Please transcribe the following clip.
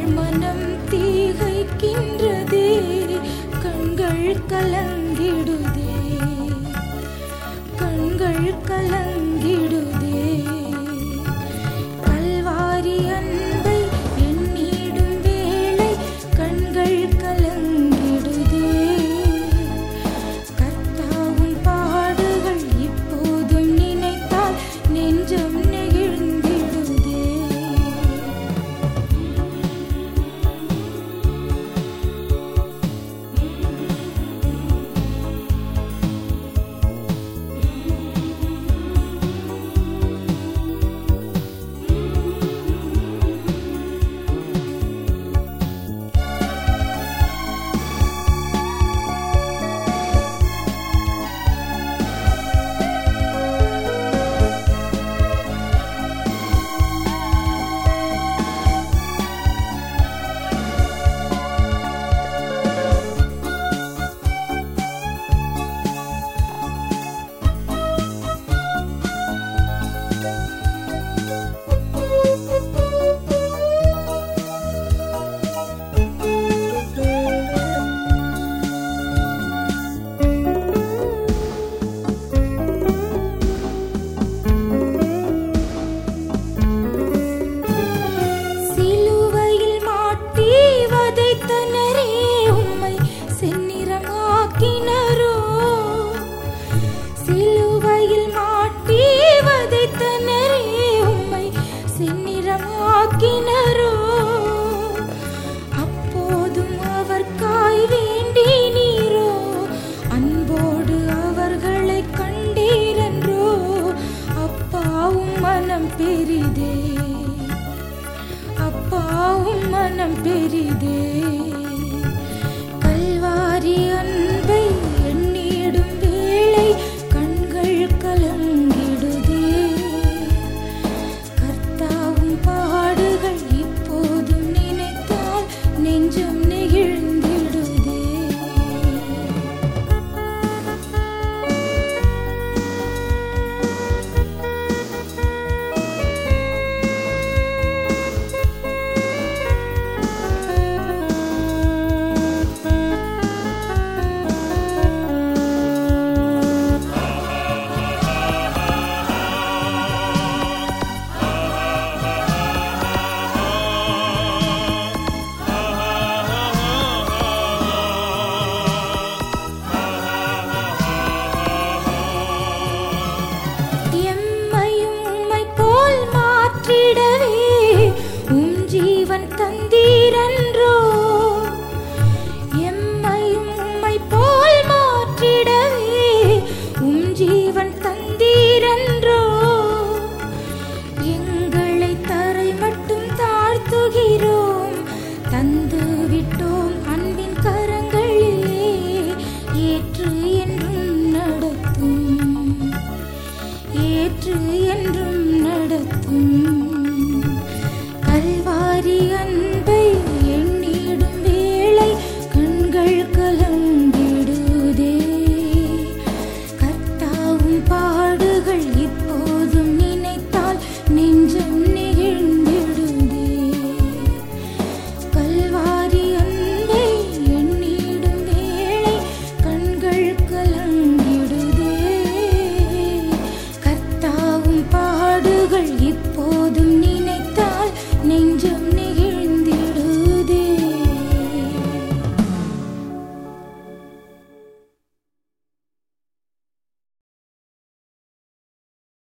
Mình வலையில் மாட்டி வதைத்த நெறி உம்மை செந்நிறமாக்கினரோ? அப்போதும் அவர் காய் வேண்டி நீரோ? அன்போடு அவர்களை கண்டீரன்றோ? அப்பாவும் மனம் பெரிதே. அப்பாவும் மனம் பெரிதே. கல்வாரி